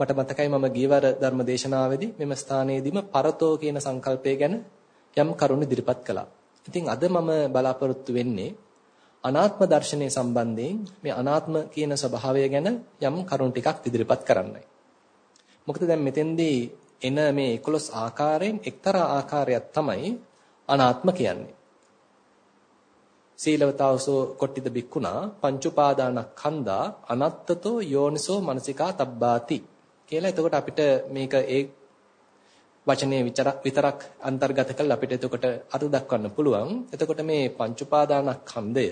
මට මතකයි මම ගියවර ධර්ම දේශනාවේදී මෙම ස්ථානයේදීම පරතෝ කියන සංකල්පය ගැන යම් කරුණු ඉදිරිපත් කළා. ඉතින් අද මම බලාපොරොත්තු වෙන්නේ අනාත්ම දර්ශනය සම්බන්ධයෙන් මේ අනාත්ම කියන ස්වභාවය ගැන යම් කරුණු ටිකක් ඉදිරිපත් කරන්නයි. මොකද දැන් මෙතෙන්දී එන මේ 11 ආකාරයෙන් එක්තරා ආකාරයක් තමයි අනාත්ම කියන්නේ. සීලවතාවසෝ කොට්ටිද බික්කුණා පංච උපාදානස්කන්ධා අනත්තතෝ යෝනිසෝ මනසිකා තබ්බාති කියලා එතකොට අපිට මේක ඒ වචනේ විතරක් අන්තර්ගත කරලා අපිට එතකොට අර්ථ දක්වන්න පුළුවන්. එතකොට මේ පංච උපාදානස්කන්ධය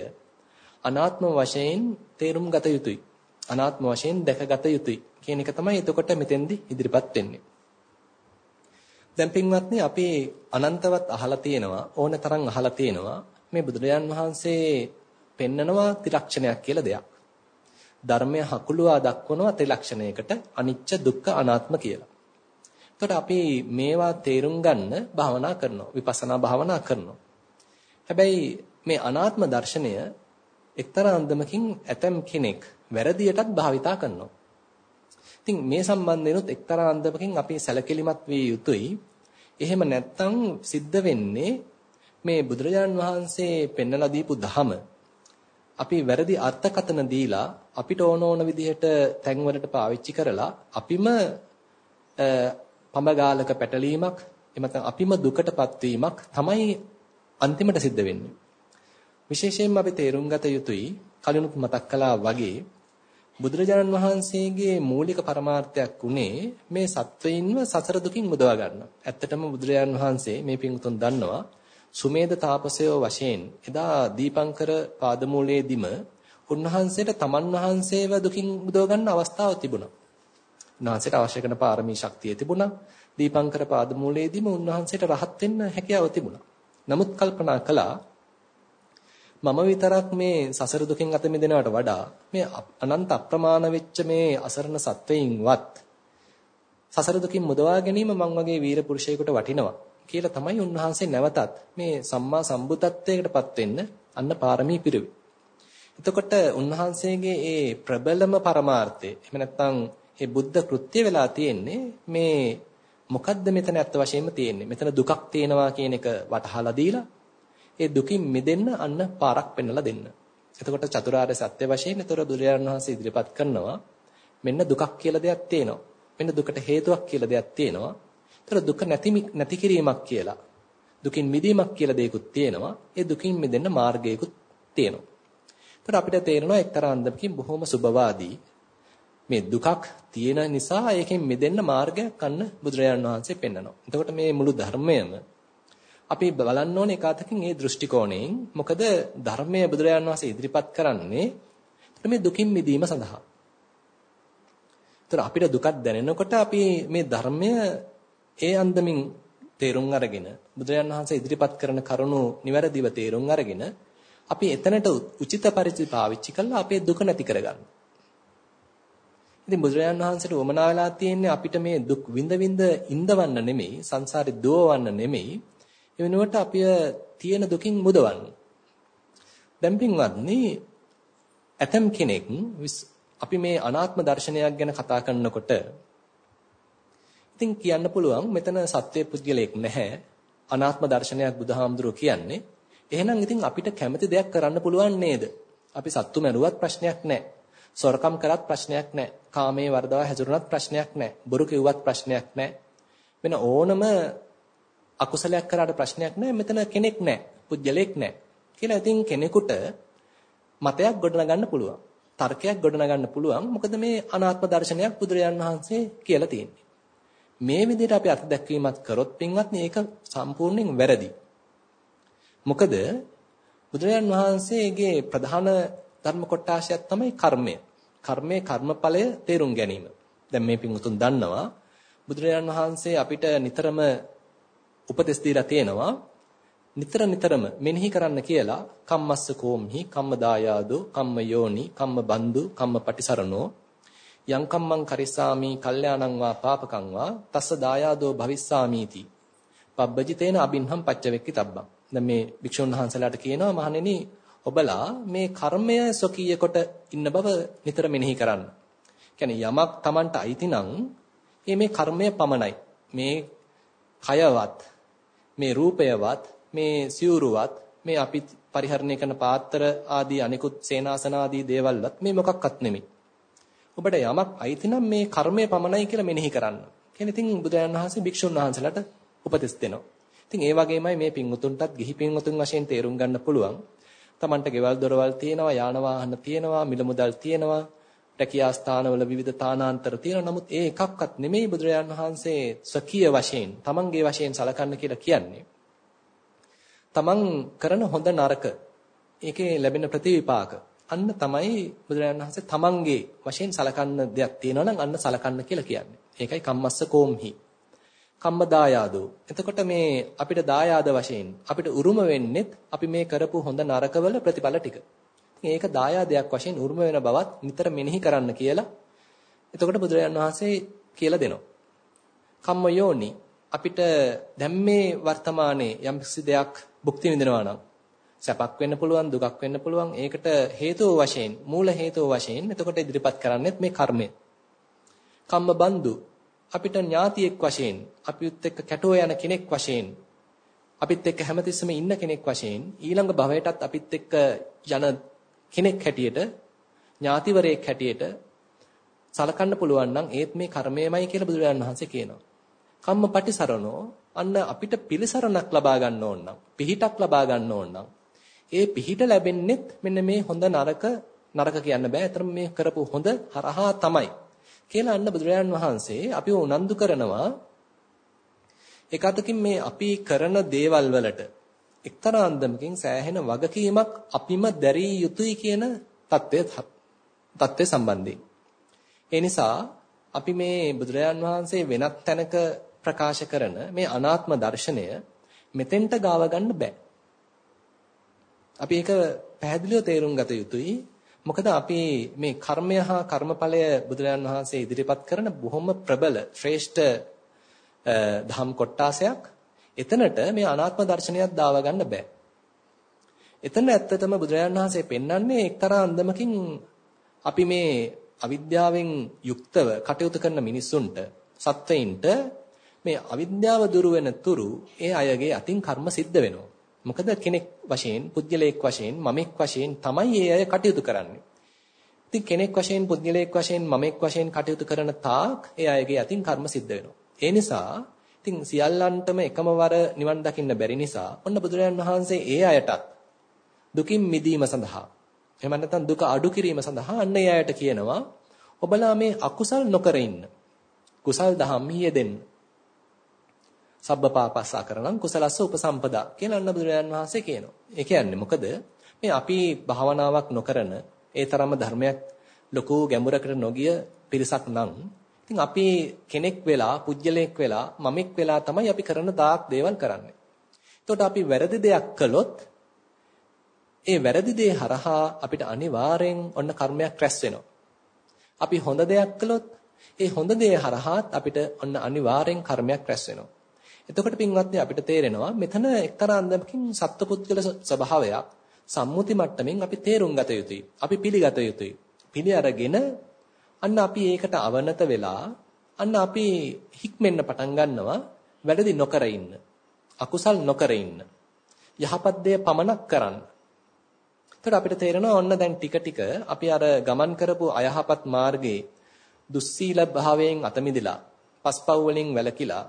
අනාත්ම වශයෙන් තේරුම් ගත යුතුයි. අනාත්ම වශයෙන් දැකගත යුතුයි කියන එක තමයි එතකොට මෙතෙන්දි ඉදිරිපත් වෙන්නේ. දැන් පින්වත්නි අපි අනන්තවත් අහලා තියෙනවා ඕන තරම් අහලා තියෙනවා මේ බුදුරජාන් වහන්සේ පෙන්නනවා ත්‍රිලක්ෂණයක් කියලා දෙයක්. ධර්මය හකුලුවා දක්වනවා ත්‍රිලක්ෂණයකට අනිච්ච දුක්ඛ අනාත්ම කියලා. එතකොට අපි මේවා තේරුම් ගන්න භාවනා කරනවා විපස්සනා භාවනා කරනවා. හැබැයි මේ අනාත්ම දර්ශනය එක්තරා අන්දමකින් ඇතම් කෙනෙක් වැරදියටත් භාවිතා කරනවා. ඉතින් මේ සම්බන්ධයෙන්ුත් එක්තරා අන්දමකින් අපි සැලකිලිමත් විය යුතුයි. එහෙම නැත්නම් සිද්ධ වෙන්නේ මේ බුදුරජාන් වහන්සේ පෙන්වලා දීපු ධහම අපි වැරදි අර්ථකතන දීලා අපිට ඕන ඕන විදිහට තැන්වලට පාවිච්චි කරලා අපිම පඹගාලක පැටලීමක් එමත් අපිම දුකටපත් වීමක් තමයි අන්තිමට සිද්ධ වෙන්නේ. විශේෂයෙන්ම අපි තේරුම් ගත යුතුයි කලිනුත් මතක් කළා වගේ බුදුරජාණන් වහන්සේගේ මූලික පරමාර්ථයක් උනේ මේ සත්වයින්ව සසර දුකින් මුදවා ගන්න. ඇත්තටම බුදුරජාණන් වහන්සේ මේ පින්තුන් දන්නවා සුමේද තාපසයෝ වශයෙන් එදා දීපංකර පාදමූලයේදීම උන්වහන්සේට තමන් වහන්සේව දුකින් මුදව ගන්න අවස්ථාවක් තිබුණා. උන්වහන්සේට අවශ්‍ය කරන පාරමී ශක්තිය තිබුණා. දීපංකර පාදමූලයේදීම උන්වහන්සේට රහත් වෙන්න හැකියාව තිබුණා. නමුත් කල්පනා කළා මම විතරක් මේ සසර දුකින් අත මිදෙනවට වඩා මේ අනන්ත අප්‍රමාණ වෙච්ච මේ අසරණ සත්වයින්වත් සසර දුකින් මුදවා ගැනීම මං වගේ වීර පුරුෂයෙකුට වටිනවා කියලා තමයි උන්වහන්සේ නැවතත් මේ සම්මා සම්බුද්ධත්වයකටපත් වෙන්න අන්න පාරමී පිරුවේ. එතකොට උන්වහන්සේගේ ඒ ප්‍රබලම පරමාර්ථය එහෙම නැත්නම් ඒ බුද්ධ කෘත්‍ය වෙලා තියෙන්නේ මේ මොකද්ද මෙතන ඇත්ත වශයෙන්ම තියෙන්නේ මෙතන දුකක් තියෙනවා කියන එක වටහලා දීලා ඒ දුකින් මිදෙන්න අන්න පාරක් පෙන්වලා දෙන්න. එතකොට චතුරාර්ය සත්‍ය වශයෙන් ඒතර බුදුරජාණන් වහන්සේ ඉදිරිපත් කරනවා මෙන්න දුකක් කියලා දෙයක් තියෙනවා. මෙන්න දුකට හේතුවක් කියලා දෙයක් තියෙනවා. ඒතර දුක නැති නැති කිරීමක් කියලා දුකින් මිදීමක් කියලා දෙයක්ත් තියෙනවා. ඒ දුකින් මිදෙන්න මාර්ගයකුත් තියෙනවා. ඒතර අපිට තේරෙනවා එක්තරා අන්දමකින් බොහොම සුබවාදී මේ දුකක් තියෙන නිසා ඒකෙන් මිදෙන්න මාර්ගයක් අන්න බුදුරජාණන් වහන්සේ පෙන්නනවා. එතකොට මේ මුළු ධර්මයම අපි බලන්න ඕනේ ඒකාතකින් මේ දෘෂ්ටි කෝණයෙන් මොකද ධර්මයේ බුදුරජාණන් වහන්සේ ඉදිරිපත් කරන්නේ මේ දුකින් මිදීම සඳහා. ඒතර අපිට දුකක් දැනෙනකොට අපි මේ ධර්මය ඒ අන්දමින් තේරුම් අරගෙන බුදුරජාණන් වහන්සේ ඉදිරිපත් කරන කරුණු නිවැරදිව තේරුම් අරගෙන අපි එතනට උචිත පරිදි පාවිච්චි කරලා අපේ දුක නැති කරගන්න. ඉතින් බුදුරජාණන් වහන්සේට වමනා වෙලා තියෙන්නේ අපිට මේ දුක් විඳ විඳ ඉඳවන්න නෙමෙයි සංසාරේ දුවවන්න නෙමෙයි ඒ වෙනුවට අපිය තියෙන දුකින් මුදවන්න. දැන් පින්වත්නි ඇතම් කෙනෙක් අපි මේ අනාත්ම දර්ශනයක් ගැන කතා කරනකොට ඉතින් කියන්න පුළුවන් මෙතන සත්‍ය පුද්ගලයෙක් නැහැ. අනාත්ම දර්ශනයක් බුදුහාමුදුරුවෝ කියන්නේ. එහෙනම් ඉතින් අපිට කැමති දෙයක් කරන්න පුළුවන් නේද? අපි සත්තු මැරුවත් ප්‍රශ්නයක් නැහැ. සොරකම් කරත් ප්‍රශ්නයක් නැහැ. කාමයේ වර්ධව හැසිරුණත් ප්‍රශ්නයක් නැහැ. බොරු කිව්වත් ප්‍රශ්නයක් නැහැ. වෙන ඕනම අකුසලයක් කරාට ප්‍රශ්නයක් නැහැ. මෙතන කෙනෙක් නැහැ. පුද්ගලයෙක් නැහැ. කියලා ඉතින් කෙනෙකුට මතයක් ගොඩනගන්න පුළුවන්. තර්කයක් ගොඩනගන්න පුළුවන්. මොකද මේ අනාත්ම දර්ශනයක් බුදුරජාන් වහන්සේ කියලා තියෙන්නේ. මේ විදිහට අපි අර්ථ දැක්වීමක් කරොත් පින්වත්නි ඒක සම්පූර්ණයෙන් වැරදි. මොකද බුදුරජාන් වහන්සේගේ ප්‍රධාන ධර්ම කොටාශයක් තමයි කර්මය. කර්මයේ කර්මඵලය තේරුම් ගැනීම. දැන් මේ පින්වතුන් දන්නවා බුදුරජාන් වහන්සේ අපිට නිතරම උපදෙස් දීලා තියෙනවා නිතර නිතරම මෙනෙහි කරන්න කියලා කම්මස්ස කෝම්හි කම්ම දායාදෝ කම්ම යෝනි කම්ම බන්දු කම්ම පටිසරණෝ යංකම්මං කරිස්සාමි කල්යාණං වා පාපකං වා තස්ස දායාදෝ භවිස්සාමීති පබ්බජිතේන අබින්හම් පච්චවෙක්කි තබ්බං දැන් මේ භික්ෂුන් වහන්සේලාට කියනවා මහණෙනි ඔබලා මේ කර්මය ස්වකීය කොට ඉන්න බව නිතර මෙනෙහි කරන්න කියන්නේ යමක් Tamanට අයිති නම් ඒ මේ කර්මය පමණයි. මේ කයවත් මේ රූපයවත් මේ සිවුරුවත් මේ අපි පරිහරණය කරන පාත්‍ර ආදී අනිකුත් සේනාසන ආදී දේවල්වත් මේ මොකක්වත් නෙමෙයි. ඔබට යමක් අයිති නම් මේ කර්මය පමණයි කියලා මෙනෙහි කරන්න. කියන්නේ ඉතින් බුදුරජාණන් වහන්සේ භික්ෂුන් වහන්සේලාට උපදෙස් දෙනවා. ඉතින් ඒ වගේමයි මේ පින්වුතුන්ටත් ගිහි පින්වුතුන් වශයෙන් තේරුම් ගන්න පුළුවන්. Tamanට ගෙවල් දොරවල් තියෙනවා, යාන වාහන තියෙනවා, මිල මුදල් තියෙනවා, රැකියා ස්ථානවල විවිධ තානාන්තර තියෙනවා. නමුත් ඒ එකක්වත් නෙමෙයි බුදුරජාණන් වහන්සේ ස්වකීය වශයෙන්, Tamanගේ වශයෙන් සලකන්න කියලා කියන්නේ. Taman කරන හොඳ නරක ඒකේ ලැබෙන ප්‍රතිවිපාක අන්න තමයි බුදුරජාණන් වහන්සේ තමන්ගේ වශයෙන් සලකන්න දෙයක් තියෙනවා නම් අන්න සලකන්න කියලා කියන්නේ. ඒකයි කම්මස්ස කෝම්හි. කම්ම දායාදෝ. එතකොට මේ අපිට දායාද වශයෙන් අපිට උරුම වෙන්නෙත් අපි මේ කරපු හොඳ නරකවල ප්‍රතිඵල ටික. ඒක දායාදයක් වශයෙන් උරුම වෙන බවත් නිතර මෙනෙහි කරන්න කියලා. එතකොට බුදුරජාණන් වහන්සේ කියලා දෙනවා. කම්ම යෝනි අපිට දැන් මේ වර්තමානයේ යම්කිසි දෙයක් භුක්ති විඳිනවා නම් සැපක් වෙන්න පුළුවන් දුකක් වෙන්න පුළුවන් ඒකට හේතුව වශයෙන් මූල හේතුව වශයෙන් එතකොට ඉදිරිපත් කරන්නේත් මේ කර්මය. කම්ම බන්දු අපිට ඥාතියෙක් වශයෙන් අපිත් එක්ක කැටෝ යන කෙනෙක් වශයෙන් අපිත් එක්ක හැමතිස්සෙම ඉන්න කෙනෙක් වශයෙන් ඊළඟ භවයටත් අපිත් එක්ක යන කෙනෙක් හැටියට ඥාතිවරයෙක් හැටියට සලකන්න පුළුවන් නම් ඒත් මේ කර්මයමයි කියලා බුදුරජාණන් වහන්සේ කියනවා. කම්ම පටිසරණෝ අන්න අපිට පිළිසරණක් ලබා ගන්න ඕන නම් පිහිටක් ලබා ගන්න ඕන නම් ඒ පිහිට ලැබෙන්නෙත් මෙන්න මේ හොඳ නරක නරක කියන්න බෑ. අතරම මේ කරපු හොඳ හරහා තමයි. කියලා අන්න බුදුරජාන් වහන්සේ අපිව උනන්දු කරනවා එකතකින් මේ අපි කරන දේවල් වලට එක්තරා අන්දමකින් සෑහෙන වගකීමක් අපිම දැරිය යුතුයි කියන தත්ත්වය தත්ත්වය සම්බන්ධයෙන්. ඒ නිසා අපි මේ බුදුරජාන් වහන්සේ වෙනත් තැනක ප්‍රකාශ කරන මේ අනාත්ම දර්ශනය මෙතෙන්ට ගාව ගන්න බෑ. අපි ඒක පැහැදිලිව තේරුම් ගත යුතුයි. මොකද අපි මේ කර්මය හා කර්මඵලය බුදුරජාන් වහන්සේ ඉදිරිපත් කරන බොහොම ප්‍රබල ශ්‍රේෂ්ඨ ධම් කොටාසයක්. එතනට මේ අනාත්ම දර්ශනයක් දාව ගන්න බෑ. එතන ඇත්තටම බුදුරජාන් වහන්සේ පෙන්වන්නේ එක්තරා අන්දමකින් අපි මේ අවිද්‍යාවෙන් යුක්තව කටයුතු කරන මිනිස්සුන්ට සත්වයින්ට මේ අවිද්‍යාව දුරු වෙන තුරු ඒ අයගේ අතින් කර්ම සිද්ධ වෙනවා. මොකද කෙනෙක් වශයෙන්, පුද්ගලයෙක් වශයෙන්, මමෙක් වශයෙන් තමයි ඒ අය කටයුතු කරන්නේ. ඉතින් කෙනෙක් වශයෙන්, පුද්ගලයෙක් වශයෙන්, මමෙක් වශයෙන් කටයුතු කරන තාක් ඒ අයගේ අතින් කර්ම සිද්ධ වෙනවා. ඒ නිසා ඉතින් සියල්ලන්ටම එකම වර නිවන් දකින්න බැරි නිසා ඔන්න බුදුරජාණන් වහන්සේ ඒ අයටත් දුකින් මිදීම සඳහා එහෙම නැත්නම් දුක අඩු කිරීම සඳහා අන්න ඒ අයට කියනවා ඔබලා මේ අකුසල් නොකර ඉන්න. කුසල් දහම් යෙදෙන්න. සබ්බපාපස්සා කරනම් කුසලස්ස උපසම්පදා කියලා අන්න බුදුරජාන් වහන්සේ කියනවා. ඒ කියන්නේ මොකද මේ අපි භාවනාවක් නොකරන ඒ තරම්ම ධර්මයක් ලොකු ගැඹුරකට නොගිය පිරිසක් නම් ඉතින් අපි කෙනෙක් වෙලා පුජ්‍යලයක් වෙලා මමෙක් වෙලා තමයි අපි කරන දාක් දේවල් කරන්නේ. එතකොට අපි වැරදි දෙයක් කළොත් ඒ වැරදි දේ හරහා අපිට අනිවාර්යෙන් ඔන්න කර්මයක් රැස් වෙනවා. අපි හොඳ දෙයක් කළොත් ඒ හොඳ දේ හරහාත් අපිට ඔන්න අනිවාර්යෙන් කර්මයක් රැස් වෙනවා. එතකොට පින්වත්නි අපිට තේරෙනවා මෙතන එක්තරා අන්දමකින් සත්පුද්ගල ස්වභාවයක් සම්මුති මට්ටමින් අපි තේරුම් ගත යුතුයි. අපි පිළිගත යුතුයි. පිළි අරගෙන අන්න අපි ඒකට අවනත වෙලා අන්න අපි හික්මෙන්න පටන් ගන්නවා වැරදි නොකර ඉන්න. අකුසල් නොකර ඉන්න. යහපත් දේ පමණක් කරන්න. එතකොට අපිට තේරෙනවා ඔන්න දැන් ටික ටික අපි අර ගමන් කරපු අයහපත් මාර්ගයේ දුස්සීල භාවයෙන් අත මිදලා පස්පව් වලින් වැළකීලා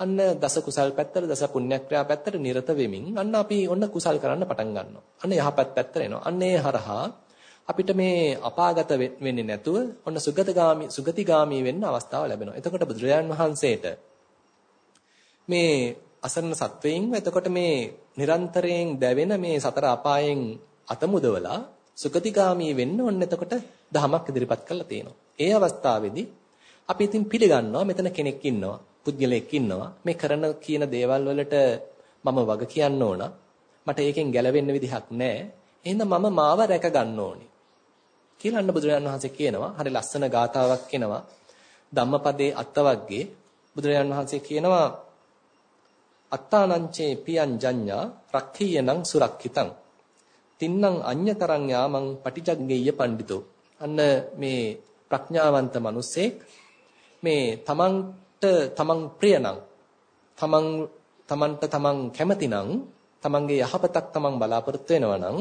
අන්න දස කුසල් පැත්තට දස පුණ්‍යක්‍රියා පැත්තට නිරත වෙමින් අන්න අපි ඔන්න කුසල් කරන්න පටන් ගන්නවා. අන්න යහපත් පැත්තට එනවා. අන්න ඒ හරහා අපිට මේ අපාගත වෙන්නේ නැතුව ඔන්න සුගතගාමි සුගතිගාමි වෙන්න අවස්ථාව ලැබෙනවා. එතකොට බුදුරජාන් වහන්සේට මේ අසරණ සත්වයින් එතකොට මේ නිරන්තරයෙන් දැවෙන මේ සතර අපායෙන් අතමුදවලා සුගතිගාමි වෙන්න ඔන්න එතකොට දහමක් ඉදිරිපත් කරලා තියෙනවා. ඒ අවස්ථාවේදී අපි ඉතින් පිළිගන්නවා මෙතන කෙනෙක් ඉන්නවා. පුද්ගලයෙක් ඉන්නවා. මේ කරන කියන දේවල් වලට මම වග කියන්න ඕන. මට ඒකෙන් ගැලවෙන්න විදිහක් නැහැ එහෙනම් මම මාව රැක ගන්න ඕනේ. කියලා අන්න බුදුරජාණන් වහන්සේ කියනවා. හරි ලස්සන ගාතාවක් එනවා. ධම්මපදයේ අත්තවග්ගේ. බුදුරජාණන් වහන්සේ කියනවා අත්තානංචේ පියං ජඤ්ඤා රක්ඛීයනං සුරක්ඛිතං. තින්නම් අඤ්‍යතරං යාමං පටිජග්ගේය පඬිතෝ. අන්න මේ ප්‍රඥාවන්ත මිනිසෙක් මේ තමන්ට තමන් ප්‍රියනම් තමන් තමන්ට තමන් කැමතිනම් තමන්ගේ යහපතක් තමන් බලාපොරොත්තු වෙනවා නම්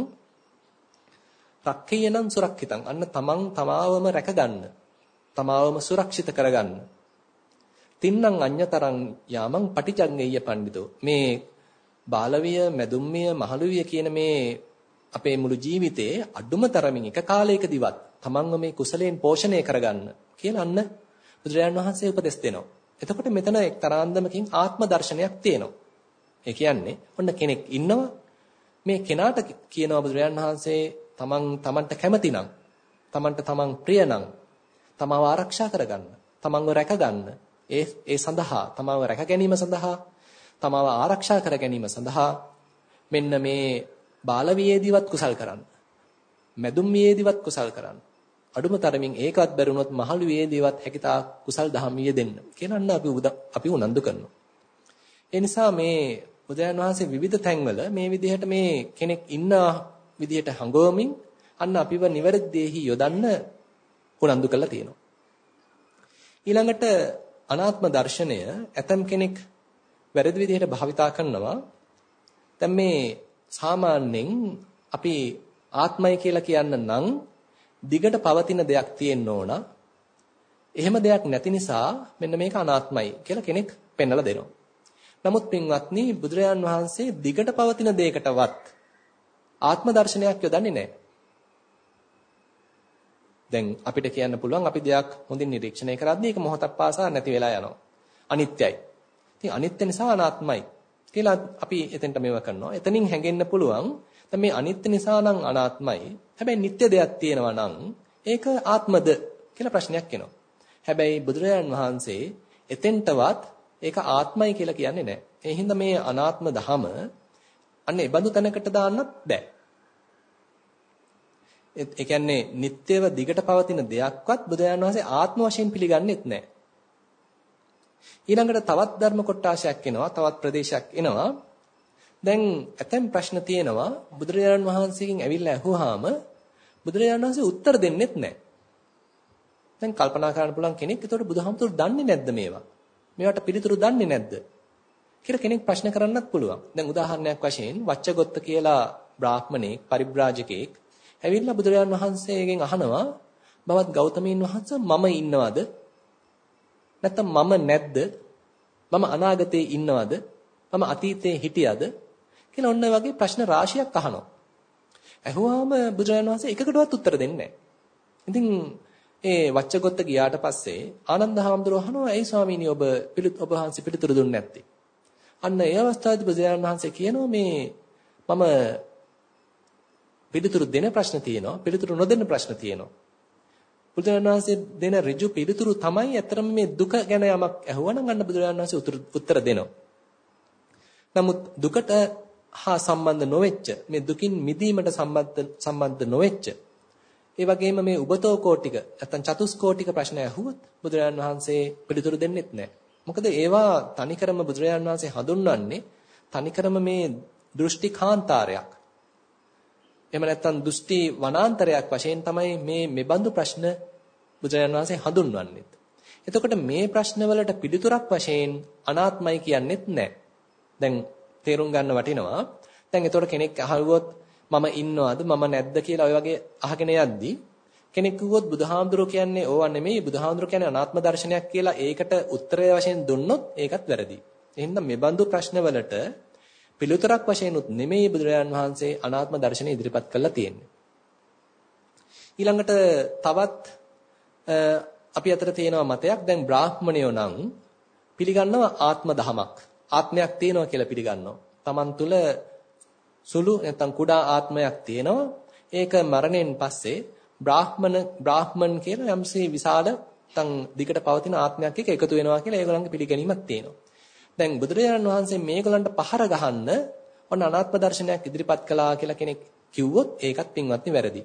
රක්කේයනම් සුරක්ෂිතං අන්න තමන් තමාවම රැකගන්න තමාවම සුරක්ෂිත කරගන්න. තින්නම් අඤ්‍යතරං යාමං පටිජංගෙය්‍ය පඬිතෝ. මේ බාලවිය මැදුම්මිය මහලුවිය කියන මේ අපේ මුළු ජීවිතේ අඩුම තරමින් එක කාලයකදීවත් තමන්ව මේ කුසලයෙන් පෝෂණය කරගන්න කියලා අන්න බුදුරජාණන් වහන්සේ උපදෙස් දෙනවා. එතකොට මෙතන එක්තරාන්දමකින් ආත්ම දර්ශනයක් තියෙනවා. ඒ කියන්නේ ඔන්න කෙනෙක් ඉන්නවා මේ කෙනාට කියනවා බුදුරජාණන් වහන්සේ තමන් තමන්ට කැමතිනම් තමන්ට තමන් ප්‍රියනම් තමව ආරක්ෂා කරගන්න තමන්ව රැකගන්න ඒ ඒ සඳහා තමව රැක ගැනීම සඳහා තමව ආරක්ෂා කර ගැනීම සඳහා මෙන්න මේ බාල වියේදීවත් කුසල් කරන්න. මැදුම් වියේදීවත් කුසල් කරන්න. අඩුම තරමින් ඒකවත් බැරුණොත් මහලු වියේදීවත් හැකිතා කුසල් දහම් දෙන්න. කියනන්න අපි අපි උනන්දු කරනවා. ඒ නිසා මේ බුදුන් වහන්සේ විවිධ තැන්වල මේ විදිහට මේ කෙනෙක් ඉන්න විදිහට හඟවමින් අන්න අපිව නිවැරදිෙහි යොදන්න උනන්දු කරලා තියෙනවා. ඊළඟට අනාත්ම දර්ශනය ඇතම් කෙනෙක් වැරදි විදිහට භාවිතා කරනවා. දැන් මේ සාමාන්‍යයෙන් අපි ආත්මය කියලා කියන්න නම් දිගට පවතින දෙයක් තියෙන්න ඕන. එහෙම දෙයක් නැති නිසා මෙන්න මේක අනාත්මයි කියලා කෙනෙක් පෙන්වලා දෙනවා. නමුත් පින්වත්නි බුදුරජාන් වහන්සේ දිගට පවතින දෙයකටවත් ආත්ම දර්ශනයක් යොදන්නේ නැහැ. දැන් අපිට කියන්න පුළුවන් අපි දෙයක් හොඳින් නිරීක්ෂණය කරද්දී ඒක මොහොතක් පාසා නැති වෙලා යනවා. අනිත්‍යයි. ඉතින් අනිත්‍ය නිසා අනාත්මයි කියලා අපි එතෙන්ට මේව කරනවා. එතනින් හැඟෙන්න පුළුවන් දැන් මේ අනිත්‍ය නිසා නම් අනාත්මයි. හැබැයි නිත්‍ය දෙයක් තියෙනවා නම් ඒක ආත්මද කියලා ප්‍රශ්නයක් එනවා. හැබැයි බුදුරජාන් වහන්සේ එතෙන්ටවත් ඒක ආත්මයි කියලා කියන්නේ නැහැ. ඒ හින්දා මේ අනාත්ම දහම අන්න ඒ බඳු තැනකට දාන්නත් බෑ. ඒ කියන්නේ නිට්ටයව දිගට පවතින දෙයක්වත් බුදුරජාණන් වහන්සේ ආත්ම වශයෙන් පිළිගන්නේත් නැහැ. ඊළඟට තවත් ධර්ම කොටාශයක් එනවා, තවත් ප්‍රදේශයක් එනවා. දැන් ඇතැම් ප්‍රශ්න තියෙනවා බුදුරජාණන් වහන්සේගෙන් ඇවිල්ලා අහුවාම බුදුරජාණන් වහන්සේ උත්තර දෙන්නෙත් නැහැ. දැන් කල්පනා කරන්න පුළුවන් කෙනෙක් ඒතකොට බුදුහාමුදුරු දන්නේ නැද්ද මේවා? මේවට පිළිතුරු දන්නේ නැද්ද? කියලා කෙනෙක් ප්‍රශ්න කරන්නත් පුළුවන්. දැන් උදාහරණයක් වශයෙන් වච්චගොත්ත කියලා බ්‍රාහ්මණෙක් පරිබ්‍රාජකෙක් ඇවිල්ලා බුදුරජාණන් වහන්සේගෙන් අහනවා බවත් ගෞතමීන් වහන්සේ මම ඉන්නවද? නැත්නම් මම නැද්ද? මම අනාගතේ ඉන්නවද? මම අතීතේ හිටියද? කියලා ඔන්න වගේ ප්‍රශ්න රාශියක් අහනවා. ඇහුවාම බුදුරජාණන් වහන්සේ එකකටවත් උත්තර දෙන්නේ නැහැ. ඉතින් ඒ වච්චගොත්ත ගියාට පස්සේ ආනන්ද හාමුදුරුවෝ අහනවා "ඇයි ස්වාමීනි ඔබ පිළිත් ඔබ වහන්සේ පිළිතුරු දුන්නේ නැත්තේ?" අන්න ඒ අවස්ථාවේදී බුදුරජාණන් වහන්සේ කියනවා මේ මම පිළිතුරු දෙන ප්‍රශ්න තියෙනවා පිළිතුරු නොදෙන ප්‍රශ්න තියෙනවා බුදුරජාණන් වහන්සේ දෙන ඍජු පිළිතුරු තමයි අතරම මේ දුක ගැන යමක් ඇහුවනම් අන්න බුදුරජාණන් වහන්සේ උත්තර දෙනවා නමුත් දුකට හා සම්බන්ධ නොවෙච්ච මේ දුකින් මිදීමට සම්බන්ධ සම්බන්ධ නොවෙච්ච ඒ වගේම මේ උබතෝ කෝටික නැත්නම් චතුස්කෝටික ප්‍රශ්න ඇහුවොත් බුදුරජාණන් වහන්සේ පිළිතුරු දෙන්නෙත් නැහැ. මොකද ඒවා තනිකරම බුදුරජාණන් වහන්සේ හඳුන්වන්නේ තනිකරම මේ දෘෂ්ටි කාන්තාරයක්. එහෙම නැත්නම් දෘෂ්ටි වනාන්තරයක් වශයෙන් තමයි මේ මෙබඳු ප්‍රශ්න බුදුරජාණන් වහන්සේ හඳුන්වන්නේ. එතකොට මේ ප්‍රශ්නවලට පිළිතුරක් වශයෙන් අනාත්මයි කියන්නෙත් නැහැ. දැන් තේරුම් ගන්න වටිනවා. දැන් එතකොට කෙනෙක් අහුවොත් මම ඉන්නවද මම නැද්ද කියලා ඔය වගේ අහගෙන යද්දි කෙනෙක් කිව්වොත් බුදුහාමුදුරුවෝ කියන්නේ ඕවා නෙමෙයි බුදුහාමුදුරුවෝ කියන්නේ අනාත්ම දර්ශනයක් කියලා ඒකට උත්තරය වශයෙන් දුන්නොත් ඒකත් වැරදි. එහෙනම් මේ බඳු ප්‍රශ්නවලට පිළිතුරක් වශයෙන් උත් නෙමෙයි බුදුරජාන් වහන්සේ අනාත්ම දර්ශනය ඉදිරිපත් කළා තියෙන්නේ. ඊළඟට තවත් අපි අතර තියෙනවා මතයක් දැන් බ්‍රාහ්මණයෝ නම් පිළිගන්නවා ආත්ම දහමක්. ආත්මයක් තියෙනවා කියලා පිළිගන්නවා. Taman තුල සුළු නැත්නම් කුඩා ආත්මයක් තියෙනවා. ඒක මරණයෙන් පස්සේ බ්‍රාහ්මණ බ්‍රාහ්මන් කියලා යම්සේ විශාල නැත්නම් දිගට පවතින ආත්මයක් එක්ක එකතු වෙනවා කියලා ඒගොල්ලන්ගේ පිළිගැනීමක් තියෙනවා. දැන් බුදුරජාණන් වහන්සේ මේගොල්ලන්ට පහර ගහන්න ඔන්න අනාත්ම දර්ශනයක් ඉදිරිපත් කළා කියලා කෙනෙක් කිව්වොත් ඒකත් පින්වත්නි වැරදි.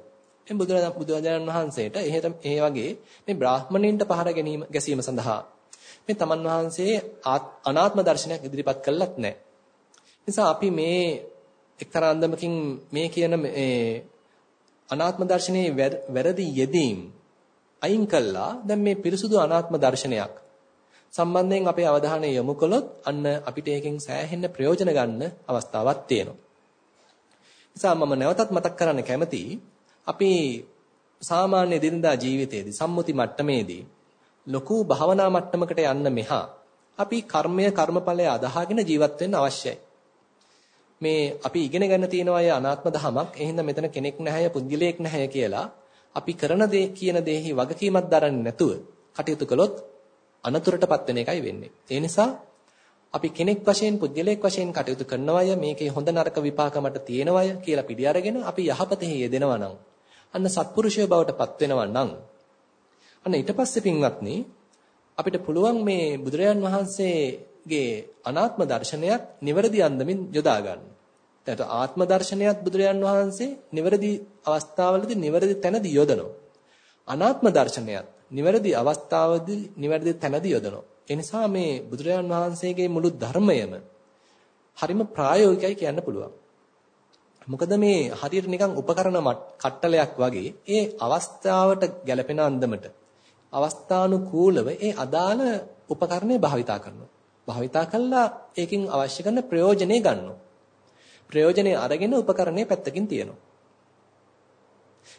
එම් බුදුරජාණන් වහන්සේට එහෙට ඒ වගේ මේ බ්‍රාහ්මණයින්ට පහර ගැනීම ගැසීම සඳහා මේ තමන් වහන්සේ අනාත්ම දර්ශනයක් ඉදිරිපත් කළත් නැහැ. නිසා අපි මේ එක්තරා අන්දමකින් මේ කියන මේ අනාත්ම දර්ශනයේ වැරදි යෙදීම් අයින් කළා දැන් මේ පිරිසුදු අනාත්ම දර්ශනයක් සම්බන්ධයෙන් අපේ අවධානය යොමු කළොත් අන්න අපිට ඒකෙන් සෑහෙන්න ප්‍රයෝජන ගන්න අවස්ථාවක් තියෙනවා. නිසා මම නැවතත් මතක් කරන්න කැමතියි අපි සාමාන්‍ය දිනදා ජීවිතයේදී සම්මුති මට්ටමේදී ලොකු භවනා මට්ටමකට යන්න මෙහා අපි කර්මය කර්මඵලය අදහාගෙන ජීවත් වෙන්න අවශ්‍යයි. මේ අපි ඉගෙන ගන්න තියෙන අය අනාත්ම දහමක්. එහෙනම් මෙතන කෙනෙක් නැහැ, පුද්ගලයෙක් නැහැ කියලා අපි කරන දේ කියන දේහි වගකීමක් දරන්නේ නැතුව කටයුතු කළොත් අනතුරටපත් වෙන එකයි වෙන්නේ. ඒ නිසා අපි කෙනෙක් වශයෙන් පුද්ගලයෙක් වශයෙන් කටයුතු කරනවය මේකේ හොඳ නරක විපාක මට තියෙනවය කියලා පිළි අරගෙන අපි යහපතෙහි යෙදෙනවා නම් අන්න සත්පුරුෂය බවට පත් වෙනවා නම් අන්න ඊට පස්සේ පින්වත්නි අපිට පුළුවන් මේ බුදුරජාන් වහන්සේගේ අනාත්ම දර්ශනයක් නිවැරදි අන්දමින් යොදා ගන්න. එතකොට ආත්ම දර්ශනයත් බුදුරජාන් වහන්සේ නිවැරදි අවස්ථාවලදී නිවැරදි තැනදී යොදනවා. අනාත්ම දර්ශනයත් නිවැරදි අවස්ථාවදී නිවැරදි තැනදී යොදනවා. ඒ නිසා මේ බුදුරජාන් වහන්සේගේ මුළු ධර්මයම හරිම ප්‍රායෝගිකයි කියන්න පුළුවන්. මොකද මේ හරියට නිකන් උපකරණ කට්ටලයක් වගේ ඒ අවස්ථාවට ගැලපෙන අන්දමට අවස්ථානුකූලව ඒ අදාළ උපකරණය භාවිතා කරනවා. භාවිතා කළා ඒකෙන් අවශ්‍ය කරන ප්‍රයෝජනෙ ගන්නවා. ප්‍රයෝජනෙ අරගෙන උපකරණය පැත්තකින් තියනවා.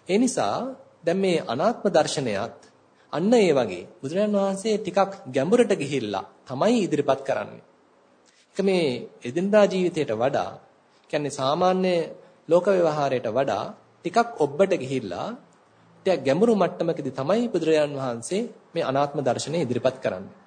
ඒ නිසා දැන් මේ අනාත්ම දර්ශනයත් අන්න ඒ වගේ බුදුරජාණන් වහන්සේ ටිකක් ගැඹුරට ගිහිල්ලා තමයි ඉදිරිපත් කරන්නේ. ඒක මේ එදිනදා ජීවිතයට වඩා කියන්නේ සාමාන්‍ය ලෝක ව්‍යවහාරයට වඩා ටිකක් ඔබ්බට ගිහිල්ලා ටිකක් ගැඹුරු මට්ටමකදී තමයි බුදුරජාන් වහන්සේ මේ අනාත්ම දර්ශනය ඉදිරිපත් කරන්නේ.